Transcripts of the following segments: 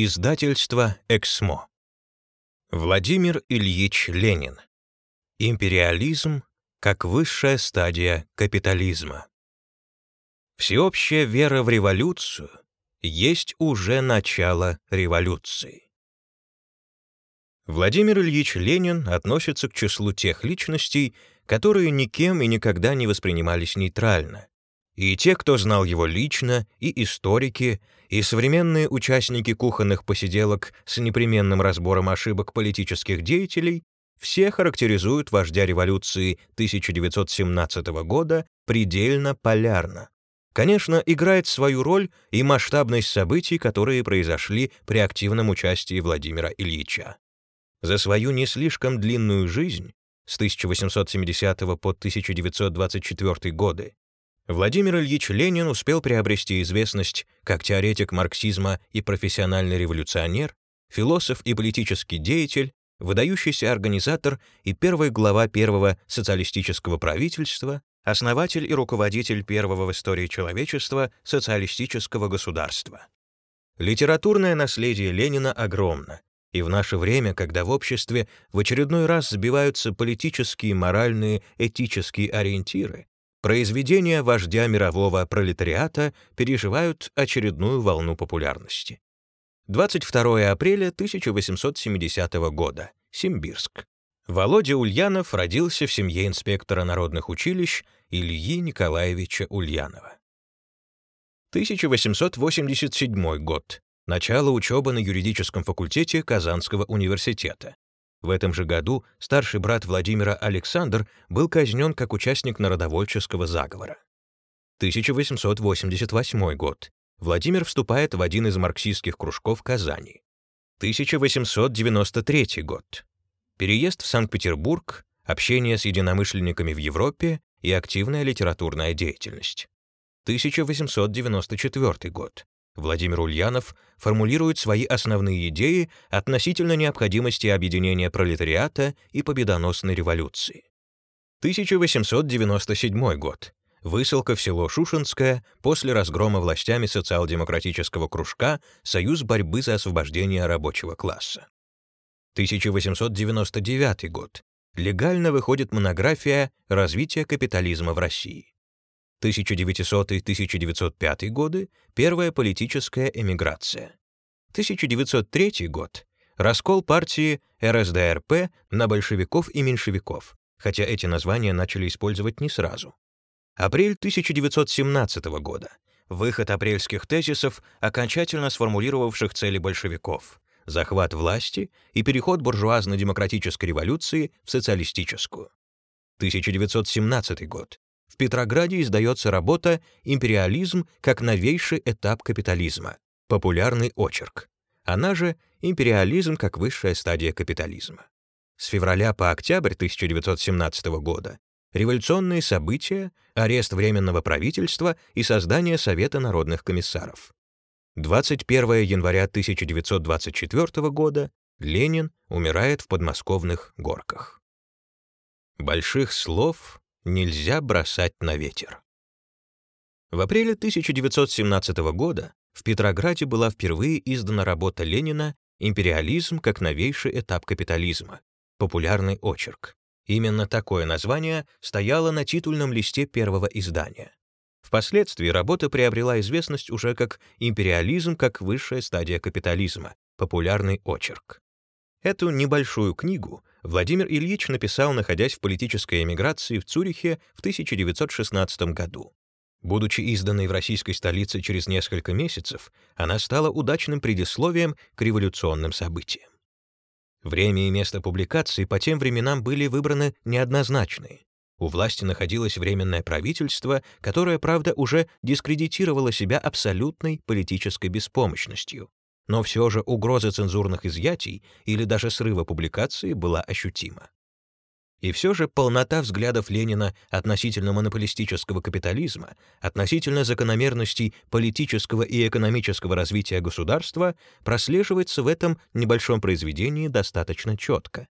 Издательство «Эксмо». Владимир Ильич Ленин. Империализм как высшая стадия капитализма. Всеобщая вера в революцию есть уже начало революции. Владимир Ильич Ленин относится к числу тех личностей, которые никем и никогда не воспринимались нейтрально, и те, кто знал его лично, и историки, и современные участники кухонных посиделок с непременным разбором ошибок политических деятелей, все характеризуют вождя революции 1917 года предельно полярно. Конечно, играет свою роль и масштабность событий, которые произошли при активном участии Владимира Ильича. За свою не слишком длинную жизнь с 1870 по 1924 годы Владимир Ильич Ленин успел приобрести известность как теоретик марксизма и профессиональный революционер, философ и политический деятель, выдающийся организатор и первый глава первого социалистического правительства, основатель и руководитель первого в истории человечества социалистического государства. Литературное наследие Ленина огромно, и в наше время, когда в обществе в очередной раз сбиваются политические, моральные, этические ориентиры, произведения вождя мирового пролетариата переживают очередную волну популярности. 22 апреля 1870 года. Симбирск. Володя Ульянов родился в семье инспектора народных училищ Ильи Николаевича Ульянова. 1887 год. Начало учебы на юридическом факультете Казанского университета. В этом же году старший брат Владимира Александр был казнен как участник народовольческого заговора. 1888 год. Владимир вступает в один из марксистских кружков Казани. 1893 год. Переезд в Санкт-Петербург, общение с единомышленниками в Европе и активная литературная деятельность. 1894 год. Владимир Ульянов формулирует свои основные идеи относительно необходимости объединения пролетариата и победоносной революции. 1897 год. Высылка в село Шушинское после разгрома властями социал-демократического кружка «Союз борьбы за освобождение рабочего класса». 1899 год. Легально выходит монография «Развитие капитализма в России». 1900-1905 годы — первая политическая эмиграция. 1903 год — раскол партии РСДРП на большевиков и меньшевиков, хотя эти названия начали использовать не сразу. Апрель 1917 года — выход апрельских тезисов, окончательно сформулировавших цели большевиков, захват власти и переход буржуазно-демократической революции в социалистическую. 1917 год Петрограде издается работа «Империализм как новейший этап капитализма», популярный очерк. Она же «Империализм как высшая стадия капитализма». С февраля по октябрь 1917 года революционные события, арест Временного правительства и создание Совета народных комиссаров. 21 января 1924 года Ленин умирает в подмосковных горках. Больших слов нельзя бросать на ветер. В апреле 1917 года в Петрограде была впервые издана работа Ленина «Империализм как новейший этап капитализма», популярный очерк. Именно такое название стояло на титульном листе первого издания. Впоследствии работа приобрела известность уже как «Империализм как высшая стадия капитализма», популярный очерк. Эту небольшую книгу Владимир Ильич написал, находясь в политической эмиграции в Цюрихе в 1916 году. Будучи изданной в российской столице через несколько месяцев, она стала удачным предисловием к революционным событиям. Время и место публикации по тем временам были выбраны неоднозначные. У власти находилось временное правительство, которое, правда, уже дискредитировало себя абсолютной политической беспомощностью но все же угроза цензурных изъятий или даже срыва публикации была ощутима. И все же полнота взглядов Ленина относительно монополистического капитализма, относительно закономерностей политического и экономического развития государства прослеживается в этом небольшом произведении достаточно четко.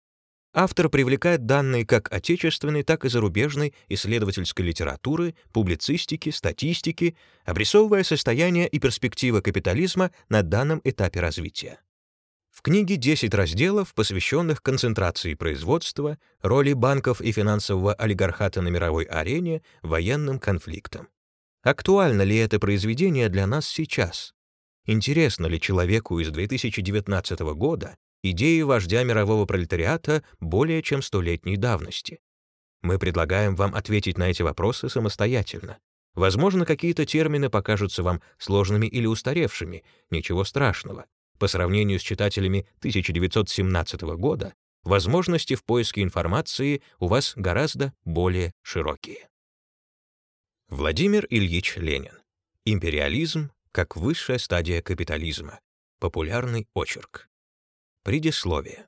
Автор привлекает данные как отечественной, так и зарубежной исследовательской литературы, публицистики, статистики, обрисовывая состояние и перспективы капитализма на данном этапе развития. В книге 10 разделов, посвященных концентрации производства, роли банков и финансового олигархата на мировой арене, военным конфликтам. Актуально ли это произведение для нас сейчас? Интересно ли человеку из 2019 года идеи вождя мирового пролетариата более чем столетней давности? Мы предлагаем вам ответить на эти вопросы самостоятельно. Возможно, какие-то термины покажутся вам сложными или устаревшими, ничего страшного. По сравнению с читателями 1917 года, возможности в поиске информации у вас гораздо более широкие. Владимир Ильич Ленин. Империализм как высшая стадия капитализма. Популярный очерк. Предисловие.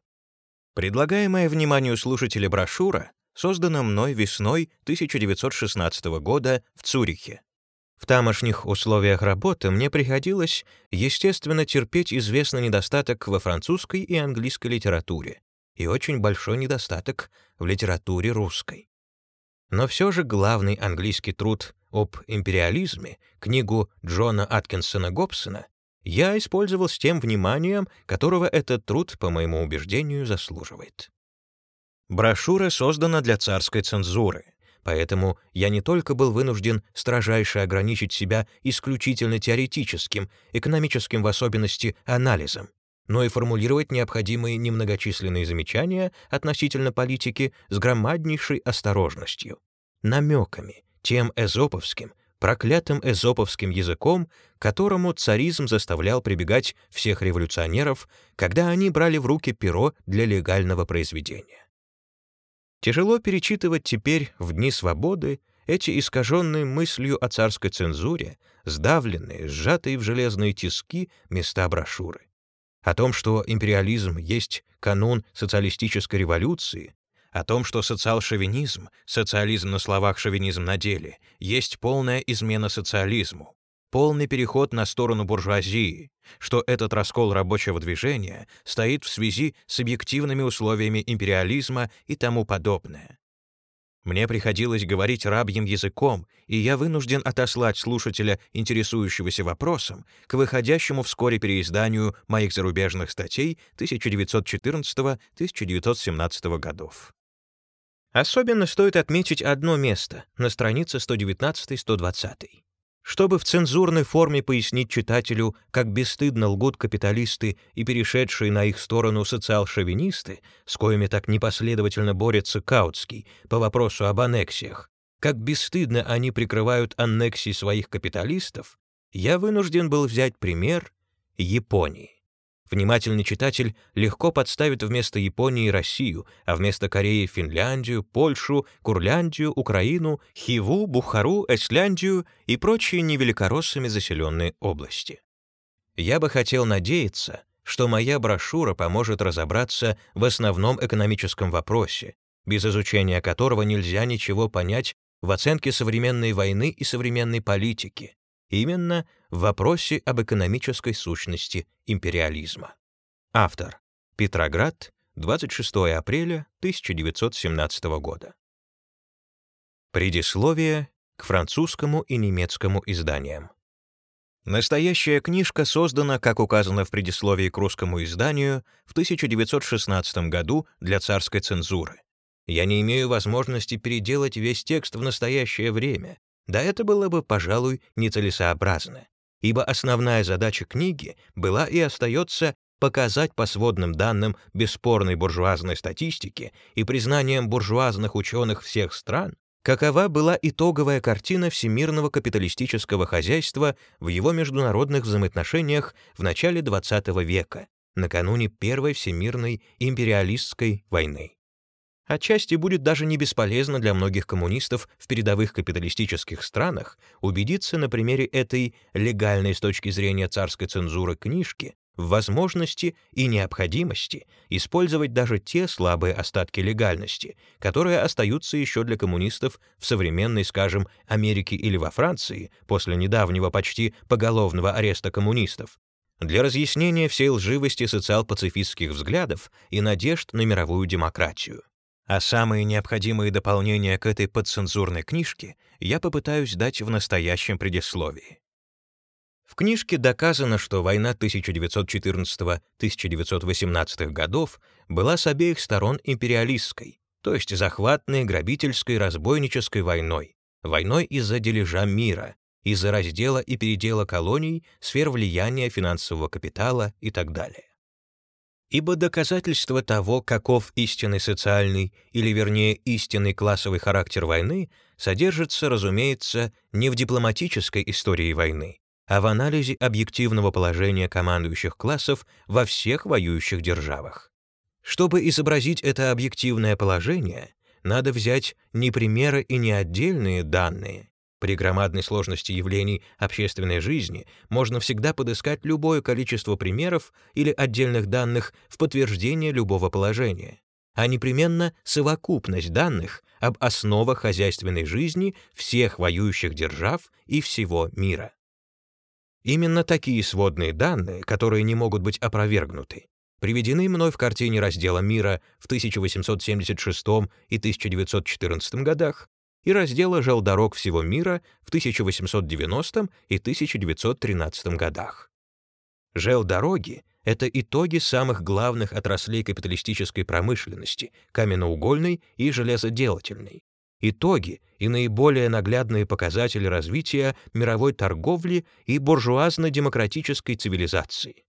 Предлагаемая вниманию слушателя брошюра создана мной весной 1916 года в Цюрихе. В тамошних условиях работы мне приходилось, естественно, терпеть известный недостаток во французской и английской литературе и очень большой недостаток в литературе русской. Но все же главный английский труд об империализме, книгу Джона Аткинсона Гобсона, я использовал с тем вниманием, которого этот труд, по моему убеждению, заслуживает. Брошюра создана для царской цензуры, поэтому я не только был вынужден строжайше ограничить себя исключительно теоретическим, экономическим в особенности анализом, но и формулировать необходимые немногочисленные замечания относительно политики с громаднейшей осторожностью, намеками, тем эзоповским, проклятым эзоповским языком, которому царизм заставлял прибегать всех революционеров, когда они брали в руки перо для легального произведения. Тяжело перечитывать теперь, в дни свободы, эти искаженные мыслью о царской цензуре, сдавленные, сжатые в железные тиски места брошюры. О том, что империализм есть канун социалистической революции, о том, что социал-шовинизм, социализм на словах, шовинизм на деле, есть полная измена социализму, полный переход на сторону буржуазии, что этот раскол рабочего движения стоит в связи с объективными условиями империализма и тому подобное. Мне приходилось говорить рабьим языком, и я вынужден отослать слушателя, интересующегося вопросом, к выходящему вскоре переизданию моих зарубежных статей 1914-1917 годов. Особенно стоит отметить одно место на странице 119-120. Чтобы в цензурной форме пояснить читателю, как бесстыдно лгут капиталисты и перешедшие на их сторону социал-шовинисты, с коими так непоследовательно борется Каутский по вопросу об аннексиях, как бесстыдно они прикрывают аннексии своих капиталистов, я вынужден был взять пример Японии. Внимательный читатель легко подставит вместо Японии Россию, а вместо Кореи Финляндию, Польшу, Курляндию, Украину, Хиву, Бухару, Эсляндию и прочие невеликороссами заселенные области. Я бы хотел надеяться, что моя брошюра поможет разобраться в основном экономическом вопросе, без изучения которого нельзя ничего понять в оценке современной войны и современной политики, именно в вопросе об экономической сущности империализма. Автор. Петроград, 26 апреля 1917 года. Предисловие к французскому и немецкому изданиям. Настоящая книжка создана, как указано в предисловии к русскому изданию, в 1916 году для царской цензуры. Я не имею возможности переделать весь текст в настоящее время, да это было бы, пожалуй, нецелесообразно, ибо основная задача книги была и остается показать по сводным данным бесспорной буржуазной статистики и признанием буржуазных ученых всех стран, какова была итоговая картина всемирного капиталистического хозяйства в его международных взаимоотношениях в начале XX века, накануне Первой всемирной империалистской войны. Отчасти будет даже не бесполезно для многих коммунистов в передовых капиталистических странах убедиться на примере этой легальной с точки зрения царской цензуры книжки в возможности и необходимости использовать даже те слабые остатки легальности, которые остаются еще для коммунистов в современной, скажем, Америке или во Франции после недавнего почти поголовного ареста коммунистов, для разъяснения всей лживости социал-пацифистских взглядов и надежд на мировую демократию. А самые необходимые дополнения к этой подцензурной книжке я попытаюсь дать в настоящем предисловии. В книжке доказано, что война 1914-1918 годов была с обеих сторон империалистской, то есть захватной, грабительской, разбойнической войной, войной из-за дележа мира, из-за раздела и передела колоний, сфер влияния финансового капитала и так далее. Ибо доказательство того, каков истинный социальный, или вернее истинный классовый характер войны, содержится, разумеется, не в дипломатической истории войны, а в анализе объективного положения командующих классов во всех воюющих державах. Чтобы изобразить это объективное положение, надо взять не примеры и не отдельные данные. При громадной сложности явлений общественной жизни можно всегда подыскать любое количество примеров или отдельных данных в подтверждение любого положения, а непременно совокупность данных об основах хозяйственной жизни всех воюющих держав и всего мира. Именно такие сводные данные, которые не могут быть опровергнуты, приведены мной в картине раздела мира в 1876 и 1914 годах и раздела желдорог всего мира в 1890 и 1913 годах. Желдороги — это итоги самых главных отраслей капиталистической промышленности — каменноугольной и железоделательной, итоги и наиболее наглядные показатели развития мировой торговли и буржуазно-демократической цивилизации.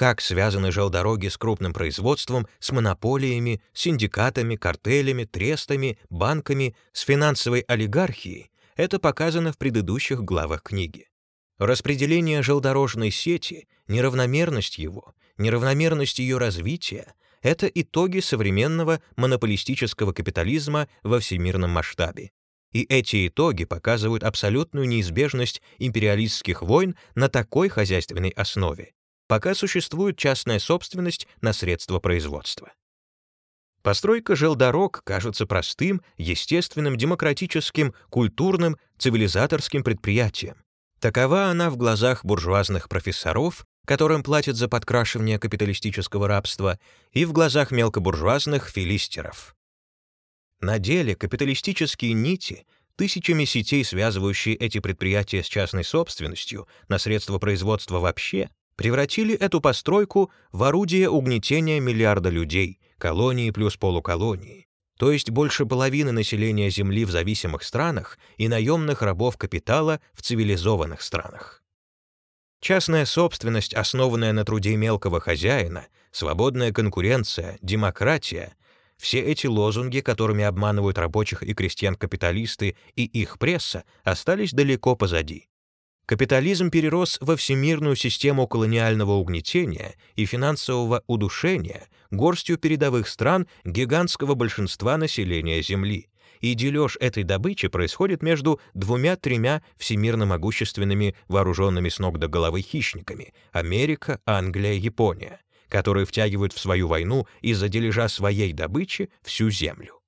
Как связаны желдороги с крупным производством, с монополиями, синдикатами, картелями, трестами, банками, с финансовой олигархией, это показано в предыдущих главах книги. Распределение желдорожной сети, неравномерность его, неравномерность ее развития — это итоги современного монополистического капитализма во всемирном масштабе. И эти итоги показывают абсолютную неизбежность империалистских войн на такой хозяйственной основе, пока существует частная собственность на средства производства. Постройка желдорог кажется простым, естественным, демократическим, культурным, цивилизаторским предприятием. Такова она в глазах буржуазных профессоров, которым платят за подкрашивание капиталистического рабства, и в глазах мелкобуржуазных филистеров. На деле капиталистические нити, тысячами сетей, связывающие эти предприятия с частной собственностью, на средства производства вообще, превратили эту постройку в орудие угнетения миллиарда людей, колонии плюс полуколонии, то есть больше половины населения Земли в зависимых странах и наемных рабов капитала в цивилизованных странах. Частная собственность, основанная на труде мелкого хозяина, свободная конкуренция, демократия — все эти лозунги, которыми обманывают рабочих и крестьян-капиталисты и их пресса, остались далеко позади. Капитализм перерос во всемирную систему колониального угнетения и финансового удушения горстью передовых стран гигантского большинства населения Земли, и дележ этой добычи происходит между двумя-тремя всемирно могущественными вооруженными с ног до головы хищниками — Америка, Англия, Япония, которые втягивают в свою войну из-за дележа своей добычи всю Землю.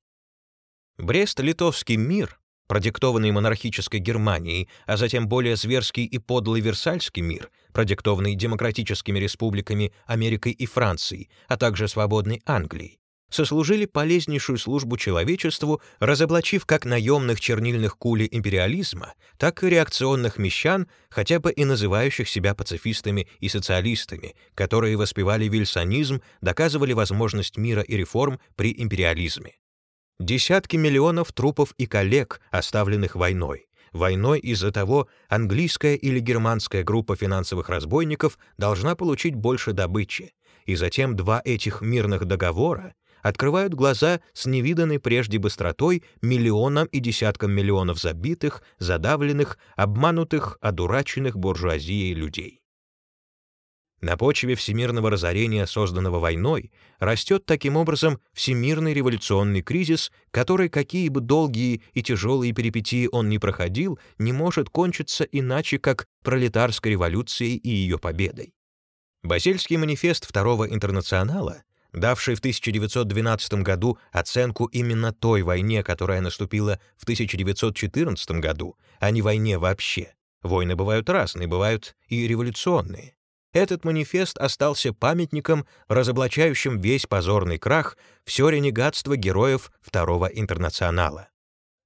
Брест-Литовский мир продиктованный монархической Германией, а затем более зверский и подлый Версальский мир, продиктованный демократическими республиками Америкой и Францией, а также свободной Англией, сослужили полезнейшую службу человечеству, разоблачив как наемных чернильных кули империализма, так и реакционных мещан, хотя бы и называющих себя пацифистами и социалистами, которые воспевали вильсонизм, доказывали возможность мира и реформ при империализме. Десятки миллионов трупов и коллег, оставленных войной. Войной из-за того, английская или германская группа финансовых разбойников должна получить больше добычи. И затем два этих мирных договора открывают глаза с невиданной прежде быстротой миллионам и десяткам миллионов забитых, задавленных, обманутых, одураченных буржуазией людей. На почве всемирного разорения, созданного войной, растет таким образом всемирный революционный кризис, который, какие бы долгие и тяжелые перипетии он ни проходил, не может кончиться иначе, как пролетарской революцией и ее победой. Базельский манифест Второго интернационала, давший в 1912 году оценку именно той войне, которая наступила в 1914 году, а не войне вообще. Войны бывают разные, бывают и революционные этот манифест остался памятником, разоблачающим весь позорный крах, все ренегатство героев Второго интернационала.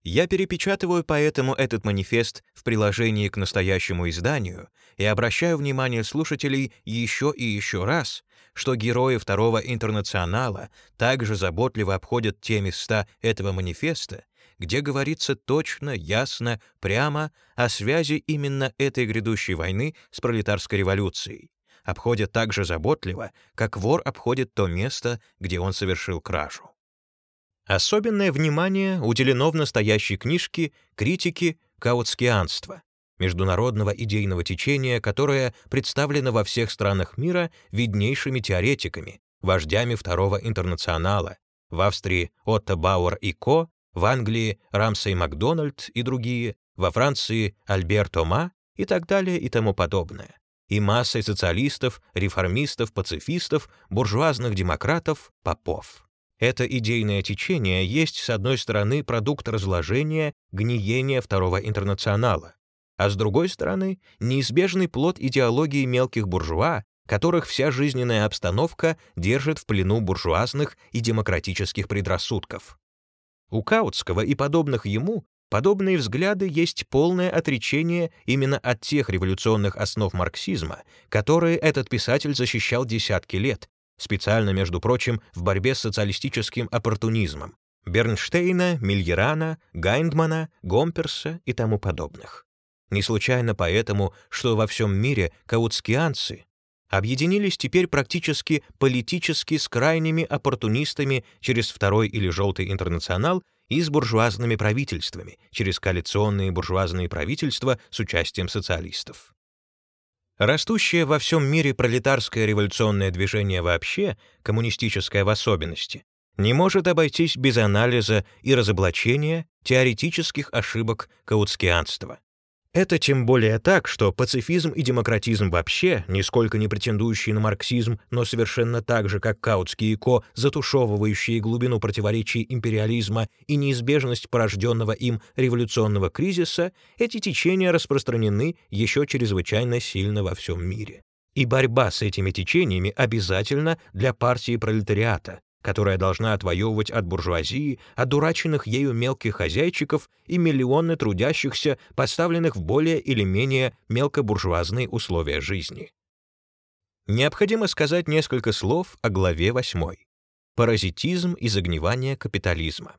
Я перепечатываю поэтому этот манифест в приложении к настоящему изданию и обращаю внимание слушателей еще и еще раз, что герои Второго интернационала также заботливо обходят те места этого манифеста, где говорится точно, ясно, прямо о связи именно этой грядущей войны с пролетарской революцией, обходят так же заботливо, как вор обходит то место, где он совершил кражу. Особенное внимание уделено в настоящей книжке критике каутскианства, международного идейного течения, которое представлено во всех странах мира виднейшими теоретиками, вождями Второго интернационала, в Австрии Отто Бауэр и Ко, в Англии Рамсей Макдональд и другие, во Франции Альбер Тома и так далее и тому подобное, и массой социалистов, реформистов, пацифистов, буржуазных демократов, попов. Это идейное течение есть, с одной стороны, продукт разложения, гниения Второго интернационала, а с другой стороны, неизбежный плод идеологии мелких буржуа, которых вся жизненная обстановка держит в плену буржуазных и демократических предрассудков. У Каутского и подобных ему подобные взгляды есть полное отречение именно от тех революционных основ марксизма, которые этот писатель защищал десятки лет, специально, между прочим, в борьбе с социалистическим оппортунизмом, Бернштейна, Мильерана, Гайндмана, Гомперса и тому подобных. Не случайно поэтому, что во всем мире каутскианцы объединились теперь практически политически с крайними оппортунистами через Второй или Желтый интернационал и с буржуазными правительствами, через коалиционные буржуазные правительства с участием социалистов. Растущее во всем мире пролетарское революционное движение вообще, коммунистическое в особенности, не может обойтись без анализа и разоблачения теоретических ошибок каутскианства. Это тем более так, что пацифизм и демократизм вообще, нисколько не претендующие на марксизм, но совершенно так же, как Каутский и Ко, затушевывающие глубину противоречий империализма и неизбежность порожденного им революционного кризиса, эти течения распространены еще чрезвычайно сильно во всем мире. И борьба с этими течениями обязательна для партии пролетариата, которая должна отвоевывать от буржуазии, одураченных ею мелких хозяйчиков и миллионы трудящихся, поставленных в более или менее мелкобуржуазные условия жизни. Необходимо сказать несколько слов о главе 8. Паразитизм и загнивание капитализма.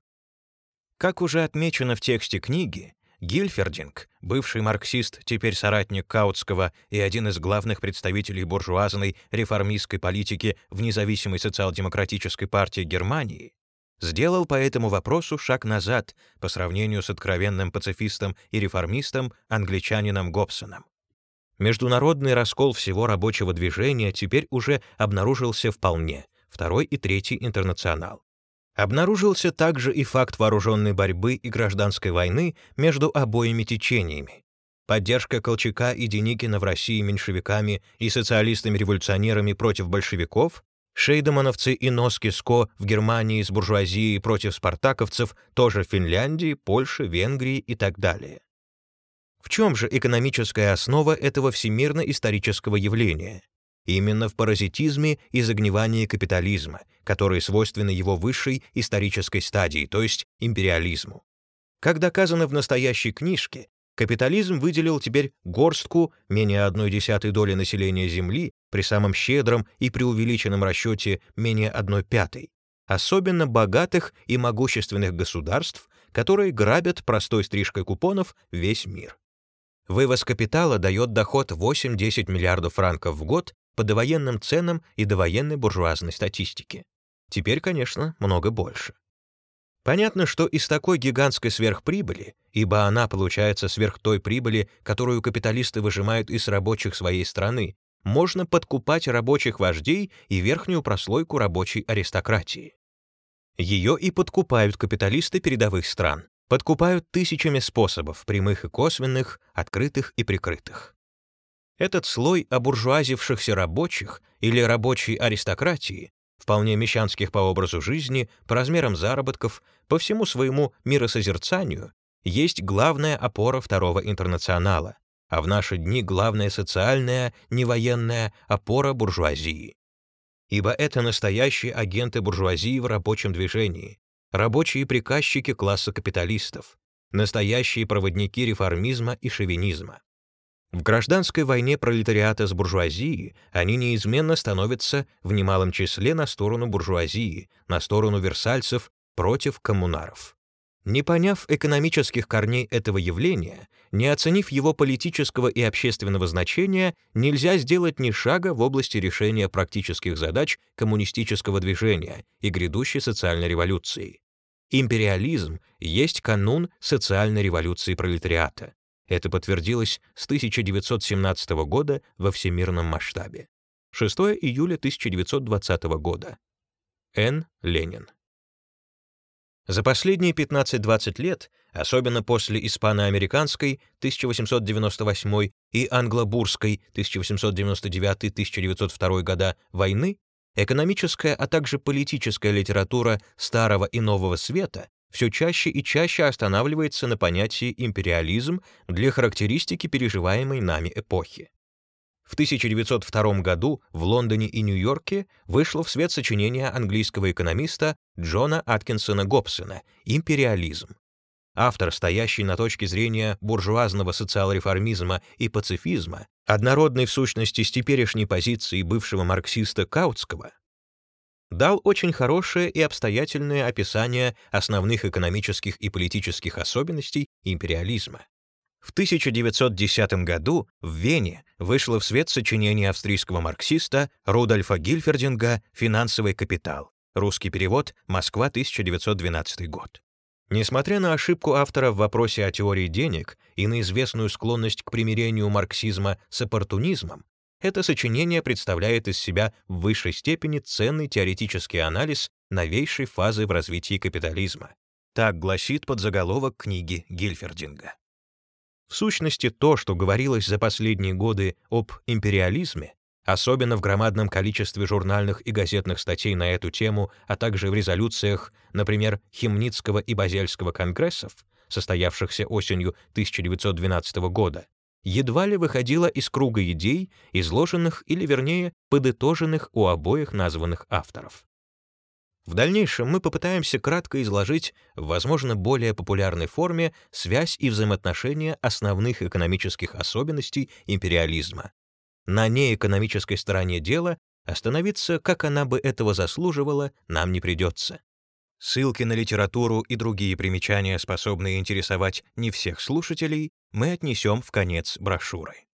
Как уже отмечено в тексте книги, Гильфердинг, бывший марксист, теперь соратник Каутского и один из главных представителей буржуазной реформистской политики в независимой социал-демократической партии Германии, сделал по этому вопросу шаг назад по сравнению с откровенным пацифистом и реформистом англичанином Гобсоном. Международный раскол всего рабочего движения теперь уже обнаружился вполне, второй и третий интернационал. Обнаружился также и факт вооруженной борьбы и гражданской войны между обоими течениями. Поддержка Колчака и Деникина в России меньшевиками и социалистами-революционерами против большевиков, шейдемановцы и Носки-Ско в Германии с буржуазией против спартаковцев тоже в Финляндии, Польше, Венгрии и так далее. В чем же экономическая основа этого всемирно-исторического явления? Именно в паразитизме и загнивании капитализма, которые свойственны его высшей исторической стадии, то есть империализму. Как доказано в настоящей книжке, капитализм выделил теперь горстку, менее одной десятой доли населения Земли, при самом щедром и преувеличенном расчете менее одной пятой, особенно богатых и могущественных государств, которые грабят простой стрижкой купонов весь мир. Вывоз капитала дает доход 8-10 миллиардов франков в год по довоенным ценам и довоенной буржуазной статистике. Теперь, конечно, много больше. Понятно, что из такой гигантской сверхприбыли, ибо она получается сверх той прибыли, которую капиталисты выжимают из рабочих своей страны, можно подкупать рабочих вождей и верхнюю прослойку рабочей аристократии. Ее и подкупают капиталисты передовых стран, подкупают тысячами способов, прямых и косвенных, открытых и прикрытых. Этот слой обуржуазившихся рабочих или рабочей аристократии, вполне мещанских по образу жизни, по размерам заработков, по всему своему миросозерцанию, есть главная опора Второго интернационала, а в наши дни главная социальная, не военная опора буржуазии. Ибо это настоящие агенты буржуазии в рабочем движении, рабочие приказчики класса капиталистов, настоящие проводники реформизма и шовинизма. В гражданской войне пролетариата с буржуазией они неизменно становятся в немалом числе на сторону буржуазии, на сторону версальцев против коммунаров. Не поняв экономических корней этого явления, не оценив его политического и общественного значения, нельзя сделать ни шага в области решения практических задач коммунистического движения и грядущей социальной революции. Империализм есть канун социальной революции пролетариата. Это подтвердилось с 1917 года во всемирном масштабе. 6 июля 1920 года. Н. Ленин. За последние 15-20 лет, особенно после испано-американской 1898 и англо-бурской 1899-1902 года войны, экономическая, а также политическая литература Старого и Нового Света все чаще и чаще останавливается на понятии империализм для характеристики переживаемой нами эпохи. В 1902 году в Лондоне и Нью-Йорке вышло в свет сочинение английского экономиста Джона Аткинсона Гобсона «Империализм». Автор, стоящий на точке зрения буржуазного социал-реформизма и пацифизма, однородный в сущности с теперешней позицией бывшего марксиста Каутского, дал очень хорошее и обстоятельное описание основных экономических и политических особенностей империализма. В 1910 году в Вене вышло в свет сочинение австрийского марксиста Рудольфа Гильфердинга «Финансовый капитал». Русский перевод «Москва, 1912 год». Несмотря на ошибку автора в вопросе о теории денег и на известную склонность к примирению марксизма с оппортунизмом, это сочинение представляет из себя в высшей степени ценный теоретический анализ новейшей фазы в развитии капитализма. Так гласит подзаголовок книги Гильфердинга. В сущности, то, что говорилось за последние годы об империализме, особенно в громадном количестве журнальных и газетных статей на эту тему, а также в резолюциях, например, Химницкого и Базельского конгрессов, состоявшихся осенью 1912 года, едва ли выходила из круга идей, изложенных или, вернее, подытоженных у обоих названных авторов. В дальнейшем мы попытаемся кратко изложить в, возможно, более популярной форме связь и взаимоотношения основных экономических особенностей империализма. На неэкономической стороне дела остановиться, как она бы этого заслуживала, нам не придется. Ссылки на литературу и другие примечания, способные интересовать не всех слушателей, мы отнесем в конец брошюры.